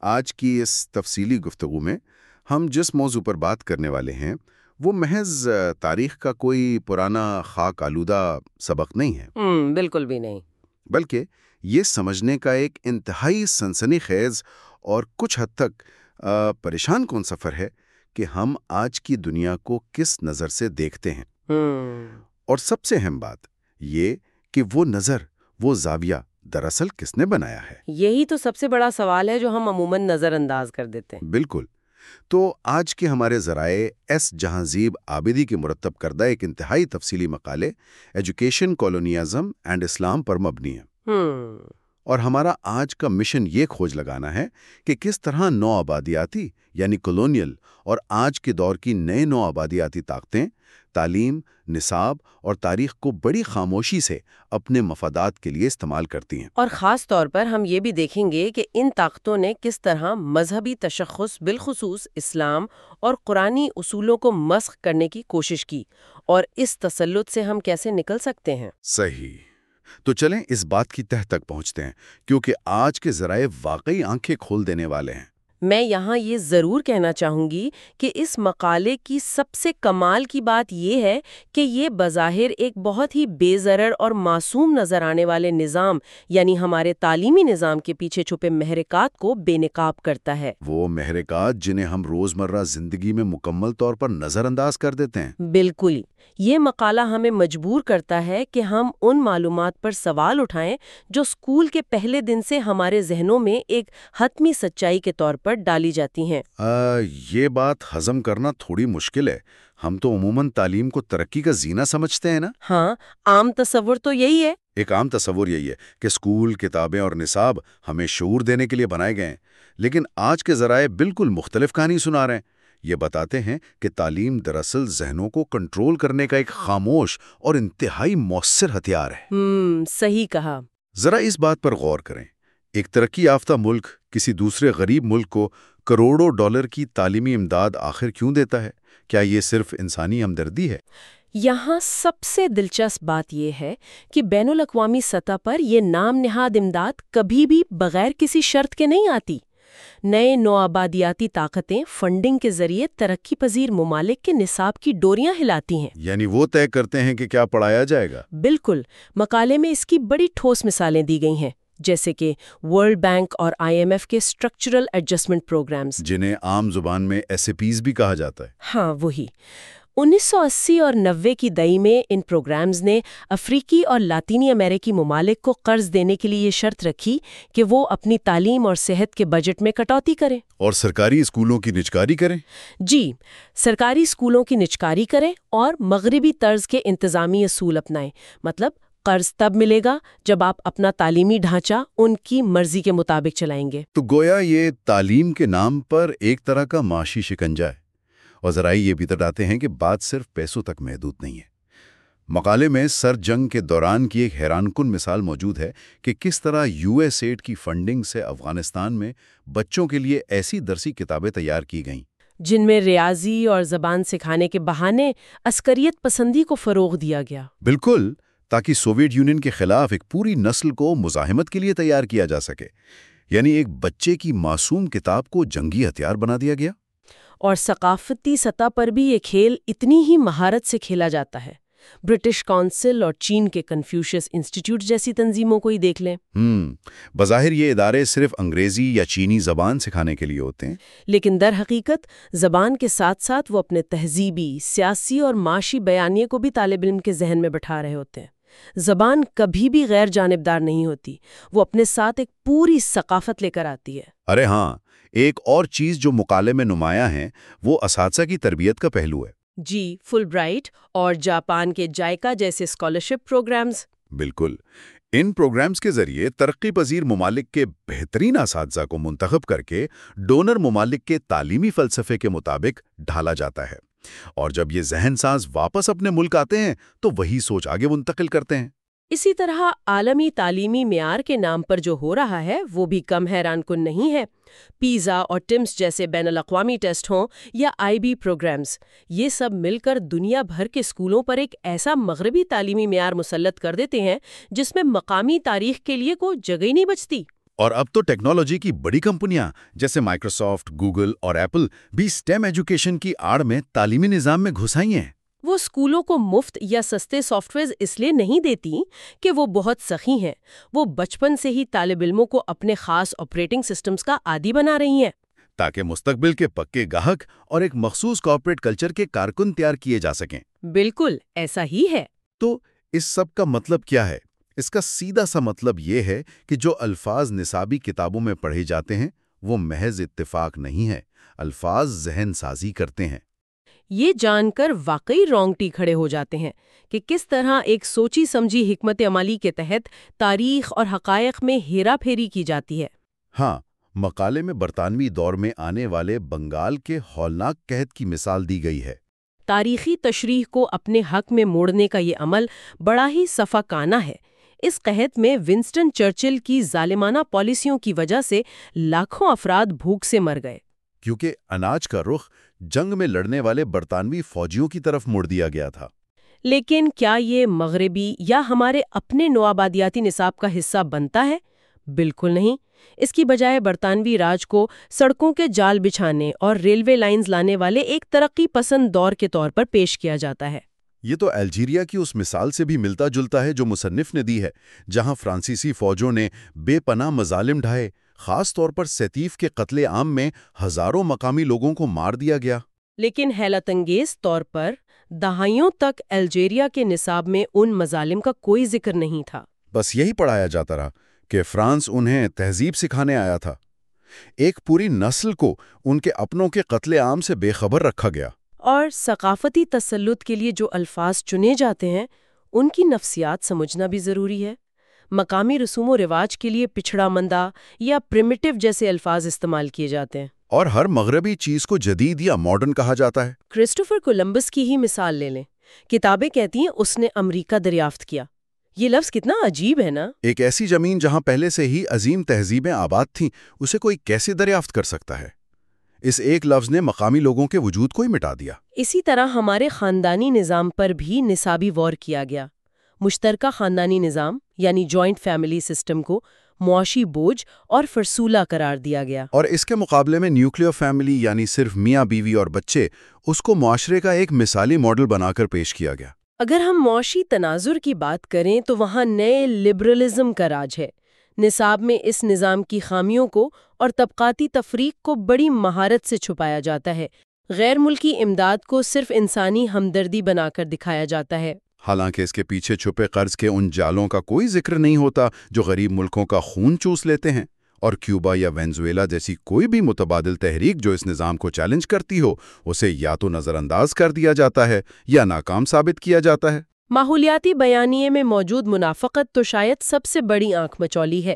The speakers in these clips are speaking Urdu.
آج کی اس تفصیلی گفتگو میں ہم جس موضوع پر بات کرنے والے ہیں وہ محض تاریخ کا کوئی پرانا خاک آلودہ سبق نہیں ہے۔ بالکل بھی نہیں۔ بلکہ یہ سمجھنے کا ایک انتہائی سنسنی خیز اور کچھ حد تک پریشان کون سفر ہے کہ ہم آج کی دنیا کو کس نظر سے دیکھتے ہیں۔ اور سب سے اہم بات یہ کہ وہ نظر وہ زاویہ دراصل کس نے بنایا ہے؟ یہی تو سب سے بڑا سوال ہے جو ہم عموماً نظر انداز کر دیتے ہیں۔ بالکل۔ تو آج کے ہمارے ذرائع ایس جہانزیب آبدی کے مرتب کردہ ایک انتہائی تفصیلی مقالے ایجوکیشن کالونیازم اینڈ اسلام پر مبنی ہے اور ہمارا آج کا مشن یہ کھوج لگانا ہے کہ کس طرح نو آبادیاتی یعنی کولونیل اور آج کے دور کی نئے نو آبادیاتی طاقتیں تعلیم نصاب اور تاریخ کو بڑی خاموشی سے اپنے مفادات کے لیے استعمال کرتی ہیں۔ اور خاص طور پر ہم یہ بھی دیکھیں گے کہ ان طاقتوں نے کس طرح مذہبی تشخص بالخصوص اسلام اور قرآنی اصولوں کو مسخ کرنے کی کوشش کی اور اس تسلط سے ہم کیسے نکل سکتے ہیں؟ صحیح۔ تو چلیں اس بات کی تہ تک پہنچتے ہیں کیونکہ آج کے ذرائع واقعی آنکھیں کھول دینے والے ہیں۔ میں یہاں یہ ضرور کہنا چاہوں گی کہ اس مقالے کی سب سے کمال کی بات یہ ہے کہ یہ بظاہر ایک بہت ہی بے ضرر اور معصوم نظر آنے والے نظام یعنی ہمارے تعلیمی نظام کے پیچھے چھپے محرکات کو بے نقاب کرتا ہے۔ وہ محرکات جنہیں ہم روزمرہ زندگی میں مکمل طور پر نظر انداز کر دیتے ہیں۔ بالکل۔ یہ مقالہ ہمیں مجبور کرتا ہے کہ ہم ان معلومات پر سوال اٹھائیں جو اسکول کے پہلے دن سے ہمارے ذہنوں میں ایک حتمی سچائی کے طور پر ڈالی جاتی ہیں۔ آ, یہ بات ہضم کرنا تھوڑی مشکل ہے۔ ہم تو عموماً تعلیم کو ترقی کا زینہ سمجھتے ہیں نا؟ ہاں عام تصور تو یہی ہے۔ ایک عام تصور یہی ہے کہ اسکول کتابیں اور نصاب ہمیں شعور دینے کے لیے بنائے گئے ہیں۔ لیکن آج کے ذرائع بالکل مختلف کہانی سنا رہے ہیں۔ یہ بتاتے ہیں کہ تعلیم دراصل ذہنوں کو کنٹرول کرنے کا ایک خاموش اور انتہائی مؤثر ہتھیار ہے۔ ہم صحیح کہا۔ ذرا اس بات پر غور کریں۔ ایک ترقی یافتہ ملک کسی دوسرے غریب ملک کو کروڑوں ڈالر کی تعلیمی امداد آخر کیوں دیتا ہے؟ کیا یہ صرف انسانی ہمدردی ہے؟ یہاں سب سے دلچسپ بات یہ ہے کہ بین الاقوامی سطح پر یہ نام نہاد امداد کبھی بھی بغیر کسی شرط کے نہیں آتی۔ نئے نوآبادیاتی طاقتیں فنڈنگ کے ذریعے ترقی پذیر ممالک کے نصاب کی ڈوریاں ہلاتی ہیں۔ یعنی وہ طے کرتے ہیں کہ کیا پڑھایا جائے گا؟ بالکل۔ مقالے میں اس کی بڑی ٹھوس مثالیں دی گئی ہیں۔ جیسے کہ ورلڈ بینک اور آئی ایم ایف کے اسٹرکچرل ایڈجسٹمنٹ پروگرامز۔ جنہیں عام زبان میں ایس اے پیز بھی کہا جاتا ہے۔ ہاں وہی۔ انیس سو اسی اور نوے کی دئی میں ان پروگرامز نے افریقی اور لاطینی امریکی ممالک کو قرض دینے کے لیے یہ شرط رکھی کہ وہ اپنی تعلیم اور صحت کے بجٹ میں کٹوتی کریں۔ اور سرکاری اسکولوں کی نچکاری کریں۔ جی سرکاری اسکولوں کی نچکاری کریں اور مغربی طرز کے انتظامی اصول اپنائیں۔ مطلب قرض تب ملے گا جب آپ اپنا تعلیمی ڈھانچہ ان کی مرضی کے مطابق چلائیں گے۔ تو گویا یہ تعلیم کے نام پر ایک طرح کا معاشی شکنجہ ہے۔ اور ذرائع یہ بھی بتاتے ہیں کہ بات صرف پیسوں تک محدود نہیں ہے۔ مقالے میں سر جنگ کے دوران کی ایک حیران کن مثال موجود ہے کہ کس طرح یو ایس ایڈ کی فنڈنگ سے افغانستان میں بچوں کے لیے ایسی درسی کتابیں تیار کی گئیں۔ جن میں ریاضی اور زبان سکھانے کے بہانے عسکریت پسندی کو فروغ دیا گیا۔ بالکل! تاکہ سوویٹ یونین کے خلاف ایک پوری نسل کو مزاحمت کے لیے تیار کیا جا سکے یعنی ایک بچے کی معصوم کتاب کو جنگی ہتھیار بنا دیا گیا۔ اور ثقافتی سطح پر بھی یہ کھیل اتنی ہی مہارت سے کھیلا جاتا ہے۔ برٹش کونسل اور چین کے کنفیوشس انسٹیٹیوٹ جیسی تنظیموں کو ہی دیکھ لیں۔ ہم بظاہر یہ ادارے صرف انگریزی یا چینی زبان سکھانے کے لیے ہوتے ہیں۔ لیکن در حقیقت زبان کے ساتھ ساتھ وہ اپنے تہذیبی سیاسی اور معاشی بیانیے کو بھی طالب علم کے ذہن میں بٹھا رہے ہوتے ہیں۔ زبان کبھی بھی غیر جانبدار نہیں ہوتی وہ اپنے ساتھ ایک پوری ثقافت لے کر آتی ہے۔ ارے ہاں ایک اور چیز جو مقالے میں نمایاں ہے وہ اساتذہ کی تربیت کا پہلو ہے۔ جی فل برائٹ اور جاپان کے جائکا جیسے اسکالرشپ پروگرامز بالکل۔ ان پروگرامز کے ذریعے ترقی پذیر ممالک کے بہترین اساتذہ کو منتخب کر کے ڈونر ممالک کے تعلیمی فلسفے کے مطابق ڈھالا جاتا ہے۔ اور جب یہ ذہن ساز واپس اپنے ملک آتے ہیں، تو وہی سوچ آگے منتقل کرتے ہیں۔ اسی طرح عالمی تعلیمی معیار کے نام پر جو ہو رہا ہے، وہ بھی کم حیران کن نہیں ہے۔ پیزا اور ٹمس جیسے بین الاقوامی ٹیسٹ ہوں یا آئی بی پروگرامز، یہ سب مل کر دنیا بھر کے اسکولوں پر ایک ایسا مغربی تعلیمی معیار مسلط کر دیتے ہیں، جس میں مقامی تاریخ کے لیے کوئی جگہ ہی نہیں بچتی۔ اور اب تو ٹیکنالوجی کی بڑی کمپنیاں جیسے مائکروسافٹ گوگل اور ایپل بھی سٹیم ایجوکیشن کی آڑ میں تعلیمی نظام میں گھسائی ہیں۔ وہ اسکولوں کو مفت یا سستے سافٹ ویئر اس لیے نہیں دیتی کہ وہ بہت سخی ہیں۔ وہ بچپن سے ہی طالب علموں کو اپنے خاص آپریٹنگ سسٹمز کا عادی بنا رہی ہیں۔ تاکہ مستقبل کے پکے گاہک اور ایک مخصوص کارپوریٹ کلچر کے کارکن تیار کیے جا سکیں۔ بالکل ایسا ہی ہے۔ تو اس سب کا مطلب کیا ہے؟ اس کا سیدھا سا مطلب یہ ہے کہ جو الفاظ نصابی کتابوں میں پڑھے جاتے ہیں وہ محض اتفاق نہیں ہے الفاظ ذہن سازی کرتے ہیں۔ یہ جان کر واقعی رونگٹی کھڑے ہو جاتے ہیں کہ کس طرح ایک سوچی سمجھی حکمت عملی کے تحت تاریخ اور حقائق میں ہیرا پھیری کی جاتی ہے۔ ہاں مقالے میں برطانوی دور میں آنے والے بنگال کے ہولناک قحط کی مثال دی گئی ہے۔ تاریخی تشریح کو اپنے حق میں موڑنے کا یہ عمل بڑا ہی صفا کانا ہے۔ اس قحط میں ونسٹن چرچل کی ظالمانہ پالیسیوں کی وجہ سے لاکھوں افراد بھوک سے مر گئے۔ کیونکہ اناج کا رخ جنگ میں لڑنے والے برطانوی فوجیوں کی طرف موڑ دیا گیا تھا۔ لیکن کیا یہ مغربی یا ہمارے اپنے نوآبادیاتی نصاب کا حصہ بنتا ہے؟ بالکل نہیں۔ اس کی بجائے برطانوی راج کو سڑکوں کے جال بچھانے اور ریلوے لائنز لانے والے ایک ترقی پسند دور کے طور پر پیش کیا جاتا ہے۔ یہ تو الجیریا کی اس مثال سے بھی ملتا جلتا ہے جو مصنف نے دی ہے جہاں فرانسیسی فوجوں نے بے پناہ مظالم ڈھائے خاص طور پر سیتیف کے قتل عام میں ہزاروں مقامی لوگوں کو مار دیا گیا۔ لیکن حیرت انگیز طور پر دہائیوں تک الجیریا کے نصاب میں ان مظالم کا کوئی ذکر نہیں تھا۔ بس یہی پڑھایا جاتا رہا کہ فرانس انہیں تہذیب سکھانے آیا تھا۔ ایک پوری نسل کو ان کے اپنوں کے قتل عام سے بے خبر رکھا گیا۔ اور ثقافتی تسلط کے لیے جو الفاظ چنے جاتے ہیں ان کی نفسیات سمجھنا بھی ضروری ہے۔ مقامی رسوم و رواج کے لیے پچھڑا مندہ یا پریمیٹو جیسے الفاظ استعمال کیے جاتے ہیں۔ اور ہر مغربی چیز کو جدید یا ماڈرن کہا جاتا ہے۔ کرسٹوفر کولمبس کی ہی مثال لے لیں۔ کتابیں کہتی ہیں اس نے امریکہ دریافت کیا۔ یہ لفظ کتنا عجیب ہے نا؟ ایک ایسی زمین جہاں پہلے سے ہی عظیم تہذیبیں آباد تھیں اسے کوئی کیسے دریافت کر سکتا ہے؟ اس ایک لفظ نے مقامی لوگوں کے وجود کو ہی مٹا دیا۔ اسی طرح ہمارے خاندانی نظام پر بھی نصابی وار کیا گیا۔ مشترکہ خاندانی نظام یعنی جوائنٹ فیملی سسٹم کو معاشی بوجھ اور فرسولہ قرار دیا گیا۔ اور اس کے مقابلے میں نیوکلیئر فیملی یعنی صرف میاں بیوی اور بچے اس کو معاشرے کا ایک مثالی ماڈل بنا کر پیش کیا گیا۔ اگر ہم معاشی تناظر کی بات کریں تو وہاں نئے لبرلزم کا راج ہے۔ نصاب میں اس نظام کی خامیوں کو اور طبقاتی تفریق کو بڑی مہارت سے چھپایا جاتا ہے۔ غیر ملکی امداد کو صرف انسانی ہمدردی بنا کر دکھایا جاتا ہے۔ حالانکہ اس کے پیچھے چھپے قرض کے ان جالوں کا کوئی ذکر نہیں ہوتا جو غریب ملکوں کا خون چوس لیتے ہیں۔ اور کیوبا یا وینزویلا جیسی کوئی بھی متبادل تحریک جو اس نظام کو چیلنج کرتی ہو، اسے یا تو نظر انداز کر دیا جاتا ہے یا ناکام ثابت کیا جاتا ہے۔ ماحولیاتی بیانیے میں موجود منافقت تو شاید سب سے بڑی آنکھ مچولی ہے۔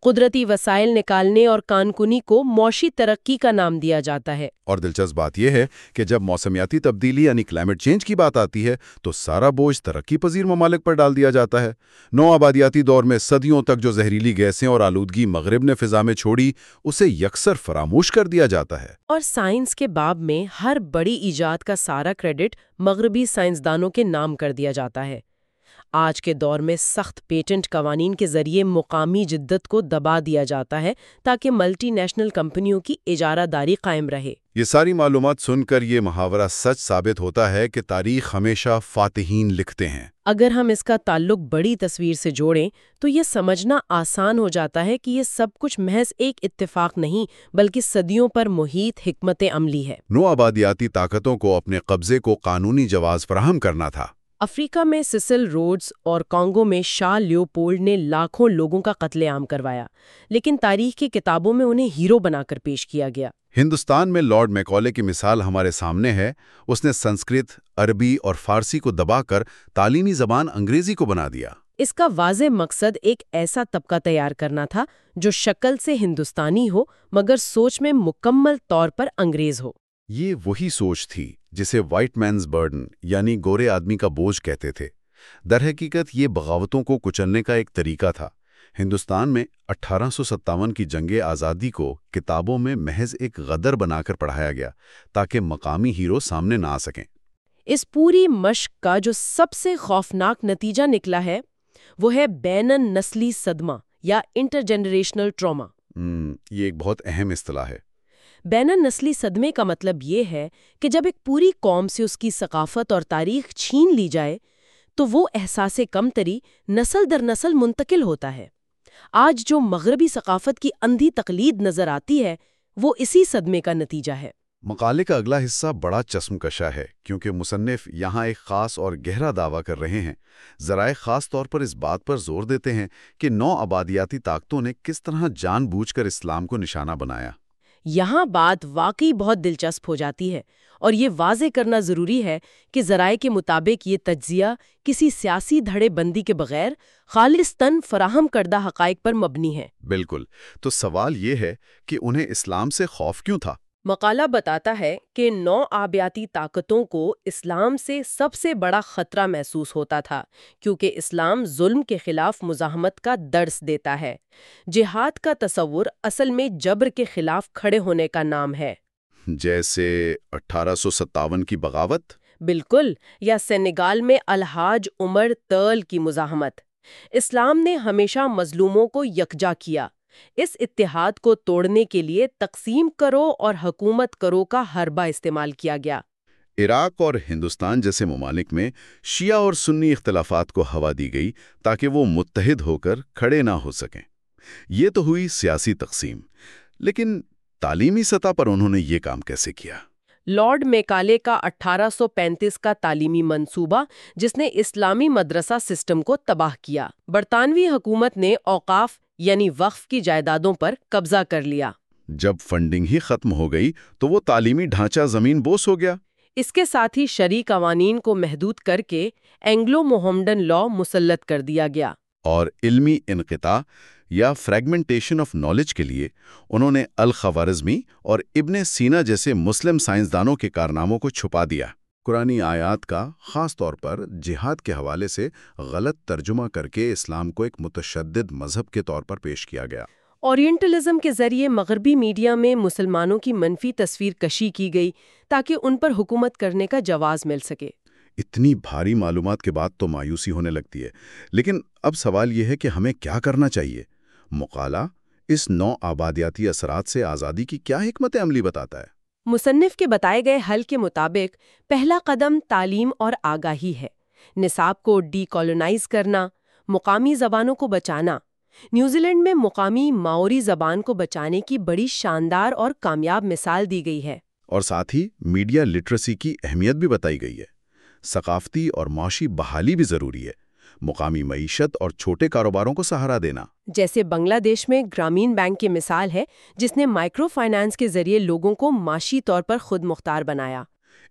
قدرتی وسائل نکالنے اور کانکنی کو معاشی ترقی کا نام دیا جاتا ہے۔ اور دلچسپ بات یہ ہے کہ جب موسمیاتی تبدیلی یعنی کلائمیٹ چینج کی بات آتی ہے تو سارا بوجھ ترقی پذیر ممالک پر ڈال دیا جاتا ہے۔ نو آبادیاتی دور میں صدیوں تک جو زہریلی گیسیں اور آلودگی مغرب نے فضا میں چھوڑی اسے یکسر فراموش کر دیا جاتا ہے۔ اور سائنس کے باب میں ہر بڑی ایجاد کا سارا کریڈٹ مغربی سائنسدانوں کے نام کر دیا جاتا ہے۔ آج کے دور میں سخت پیٹنٹ قوانین کے ذریعے مقامی جدت کو دبا دیا جاتا ہے تاکہ ملٹی نیشنل کمپنیوں کی اجارہ داری قائم رہے۔ یہ ساری معلومات سن کر یہ محاورہ سچ ثابت ہوتا ہے کہ تاریخ ہمیشہ فاتحین لکھتے ہیں۔ اگر ہم اس کا تعلق بڑی تصویر سے جوڑیں تو یہ سمجھنا آسان ہو جاتا ہے کہ یہ سب کچھ محض ایک اتفاق نہیں بلکہ صدیوں پر محیط حکمت عملی ہے۔ نو آبادیاتی طاقتوں کو اپنے قبضے کو قانونی جواز فراہم کرنا تھا۔ افریقہ میں سسل روڈز اور کانگو میں شاہ لیوپولڈ نے لاکھوں لوگوں کا قتل عام کروایا لیکن تاریخ کی کتابوں میں انہیں ہیرو بنا کر پیش کیا گیا۔ ہندوستان میں لارڈ میکولے کی مثال ہمارے سامنے ہے۔ اس نے سنسکرت عربی اور فارسی کو دبا کر تعلیمی زبان انگریزی کو بنا دیا۔ اس کا واضح مقصد ایک ایسا طبقہ تیار کرنا تھا جو شکل سے ہندوستانی ہو مگر سوچ میں مکمل طور پر انگریز ہو۔ یہ وہی سوچ تھی جسے وائٹ مینز برڈن یعنی گورے آدمی کا بوجھ کہتے تھے۔ در حقیقت یہ بغاوتوں کو کچلنے کا ایک طریقہ تھا۔ ہندوستان میں اٹھارہ سو ستاون کی جنگ آزادی کو کتابوں میں محض ایک غدر بنا کر پڑھایا گیا تاکہ مقامی ہیرو سامنے نہ آ سکیں۔ اس پوری مشق کا جو سب سے خوفناک نتیجہ نکلا ہے وہ ہے بین نسلی صدمہ یا انٹر جنریشنل ٹراما یہ ایک بہت اہم اصطلاح ہے۔ بین النسلی صدمے کا مطلب یہ ہے کہ جب ایک پوری قوم سے اس کی ثقافت اور تاریخ چھین لی جائے، تو وہ احساس کمتری نسل در نسل منتقل ہوتا ہے۔ آج جو مغربی ثقافت کی اندھی تقلید نظر آتی ہے، وہ اسی صدمے کا نتیجہ ہے۔ مقالے کا اگلا حصہ بڑا چسم کشا ہے، کیونکہ مصنف یہاں ایک خاص اور گہرا دعویٰ کر رہے ہیں۔ ذرائع خاص طور پر اس بات پر زور دیتے ہیں کہ نو آبادیاتی طاقتوں نے کس طرح جان بوجھ کر اسلام کو نشانہ بنایا۔ یہاں بات واقعی بہت دلچسپ ہو جاتی ہے اور یہ واضح کرنا ضروری ہے کہ ذرائع کے مطابق یہ تجزیہ کسی سیاسی دھڑے بندی کے بغیر خالصتاً فراہم کردہ حقائق پر مبنی ہے۔ بالکل۔ تو سوال یہ ہے کہ انہیں اسلام سے خوف کیوں تھا؟ مقالہ بتاتا ہے کہ نو آبیاتی طاقتوں کو اسلام سے سب سے بڑا خطرہ محسوس ہوتا تھا کیونکہ اسلام ظلم کے خلاف مزاحمت کا درس دیتا ہے۔ جہاد کا تصور اصل میں جبر کے خلاف کھڑے ہونے کا نام ہے۔ جیسے اٹھارہ سو ستاون کی بغاوت؟ بالکل یا سینیگال میں الحاج عمر ترل کی مزاحمت۔ اسلام نے ہمیشہ مظلوموں کو یکجا کیا۔ اس اتحاد کو توڑنے کے لیے تقسیم کرو اور حکومت کرو کا حربہ استعمال کیا گیا۔ عراق اور ہندوستان جیسے ممالک میں شیعہ اور سنی اختلافات کو ہوا دی گئی تاکہ وہ متحد ہو کر کھڑے نہ ہو سکیں۔ یہ تو ہوئی سیاسی تقسیم لیکن تعلیمی سطح پر انہوں نے یہ کام کیسے کیا؟ لارڈ میکالے کا اٹھارہ سو پینتیس کا تعلیمی منصوبہ جس نے اسلامی مدرسہ سسٹم کو تباہ کیا۔ برطانوی حکومت نے اوقاف یعنی وقف کی جائیدادوں پر قبضہ کر لیا۔ جب فنڈنگ ہی ختم ہو گئی تو وہ تعلیمی ڈھانچہ زمین بوس ہو گیا۔ اس کے ساتھ ہی شرعی قوانین کو محدود کر کے اینگلو محمڈن لا مسلط کر دیا گیا۔ اور علمی انقطاع یا فریگمنٹیشن آف نالج کے لیے انہوں نے الخوارزمی اور ابن سینا جیسے مسلم سائنسدانوں کے کارناموں کو چھپا دیا۔ قرآن آیات کا خاص طور پر جہاد کے حوالے سے غلط ترجمہ کر کے اسلام کو ایک متشدد مذہب کے طور پر پیش کیا گیا۔ اورینٹلزم کے ذریعے مغربی میڈیا میں مسلمانوں کی منفی تصویر کشی کی گئی تاکہ ان پر حکومت کرنے کا جواز مل سکے۔ اتنی بھاری معلومات کے بعد تو مایوسی ہونے لگتی ہے۔ لیکن اب سوال یہ ہے کہ ہمیں کیا کرنا چاہیے؟ مقالہ اس نو آبادیاتی اثرات سے آزادی کی کیا حکمت عملی بتاتا ہے؟ مصنف کے بتائے گئے حل کے مطابق پہلا قدم تعلیم اور آگاہی ہے۔ نصاب کو ڈی کالونائز کرنا، مقامی زبانوں کو بچانا نیوزی لینڈ میں مقامی ماوری زبان کو بچانے کی بڑی شاندار اور کامیاب مثال دی گئی ہے۔ اور ساتھ ہی میڈیا لٹریسی کی اہمیت بھی بتائی گئی ہے۔ ثقافتی اور معاشی بحالی بھی ضروری ہے۔ مقامی معیشت اور چھوٹے کاروباروں کو سہارا دینا۔ جیسے بنگلہ دیش میں گرامین بینک کی مثال ہے جس نے مائکرو فائنانس کے ذریعے لوگوں کو معاشی طور پر خود مختار بنایا۔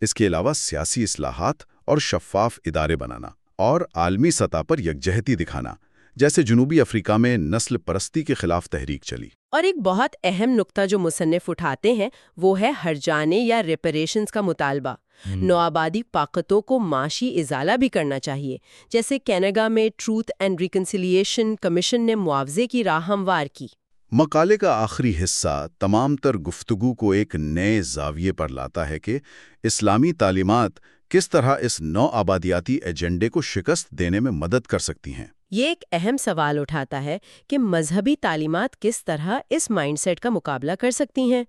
اس کے علاوہ سیاسی اصلاحات اور شفاف ادارے بنانا اور عالمی سطح پر یکجہتی دکھانا جیسے جنوبی افریقہ میں نسل پرستی کے خلاف تحریک چلی۔ اور ایک بہت اہم نقطہ جو مصنف اٹھاتے ہیں وہ ہے ہرجانے یا ریپریشنز کا مطالبہ۔ نوآبادی طاقتوں کو معاشی ازالہ بھی کرنا چاہیے جیسے کینیڈا میں ٹروتھ اینڈ ریکنسیلیشن کمیشن نے معاوضے کی راہ ہموار کی۔ مقالے کا آخری حصہ تمام تر گفتگو کو ایک نئے زاویے پر لاتا ہے کہ اسلامی تعلیمات کس طرح اس نو آبادیاتی ایجنڈے کو شکست دینے میں مدد کر سکتی ہیں۔ یہ ایک اہم سوال اٹھاتا ہے کہ مذہبی تعلیمات کس طرح اس مائنڈ سیٹ کا مقابلہ کر سکتی ہیں۔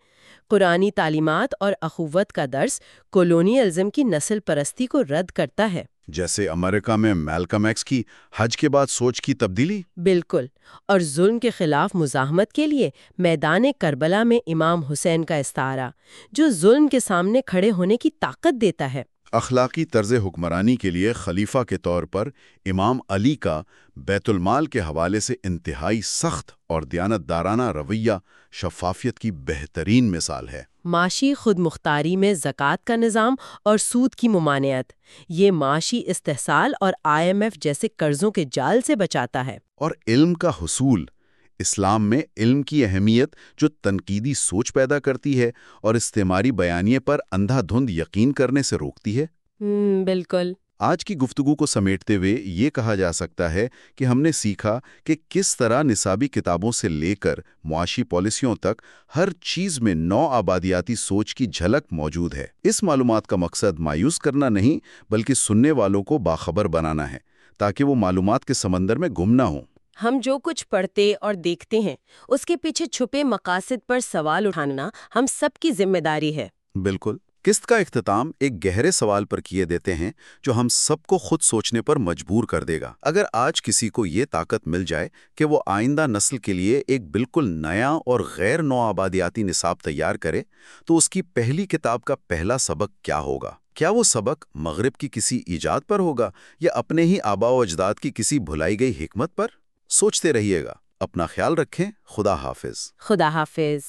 قرآنی تعلیمات اور اخوت کا درس کولونیلزم کی نسل پرستی کو رد کرتا ہے۔ جیسے امریکہ میں میلکم ایکس کی حج کے بعد سوچ کی تبدیلی؟ بالکل۔ اور ظلم کے خلاف مزاحمت کے لیے میدان کربلا میں امام حسین کا استعارہ جو ظلم کے سامنے کھڑے ہونے کی طاقت دیتا ہے۔ اخلاقی طرز حکمرانی کے لیے خلیفہ کے طور پر امام علی کا بیت المال کے حوالے سے انتہائی سخت اور دیانت دارانہ رویہ شفافیت کی بہترین مثال ہے۔ معاشی خود مختاری میں زکوٰۃ کا نظام اور سود کی ممانعت یہ معاشی استحصال اور آئی ایم ایف جیسے قرضوں کے جال سے بچاتا ہے۔ اور علم کا حصول اسلام میں علم کی اہمیت جو تنقیدی سوچ پیدا کرتی ہے اور استعماری بیانیے پر اندھا دھند یقین کرنے سے روکتی ہے؟ بالکل۔ آج کی گفتگو کو سمیٹتے ہوئے یہ کہا جا سکتا ہے کہ ہم نے سیکھا کہ کس طرح نصابی کتابوں سے لے کر معاشی پالیسیوں تک ہر چیز میں نو آبادیاتی سوچ کی جھلک موجود ہے۔ اس معلومات کا مقصد مایوس کرنا نہیں بلکہ سننے والوں کو باخبر بنانا ہے تاکہ وہ معلومات کے سمندر میں گم نہ ہوں۔ ہم جو کچھ پڑھتے اور دیکھتے ہیں، اس کے پیچھے چھپے مقاصد پر سوال اٹھانا ہم سب کی ذمہ داری ہے۔ بالکل۔ قسط کا اختتام ایک گہرے سوال پر کیے دیتے ہیں جو ہم سب کو خود سوچنے پر مجبور کر دے گا۔ اگر آج کسی کو یہ طاقت مل جائے کہ وہ آئندہ نسل کے لیے ایک بالکل نیا اور غیر نو آبادیاتی نصاب تیار کرے، تو اس کی پہلی کتاب کا پہلا سبق کیا ہوگا؟ کیا وہ سبق مغرب کی کسی ایجاد پر ہوگا یا اپنے ہی آبا و اجداد کی کسی بھلائی گئی حکمت پر؟ سوچتے رہیے گا۔ اپنا خیال رکھیں۔ خدا حافظ۔ خدا حافظ۔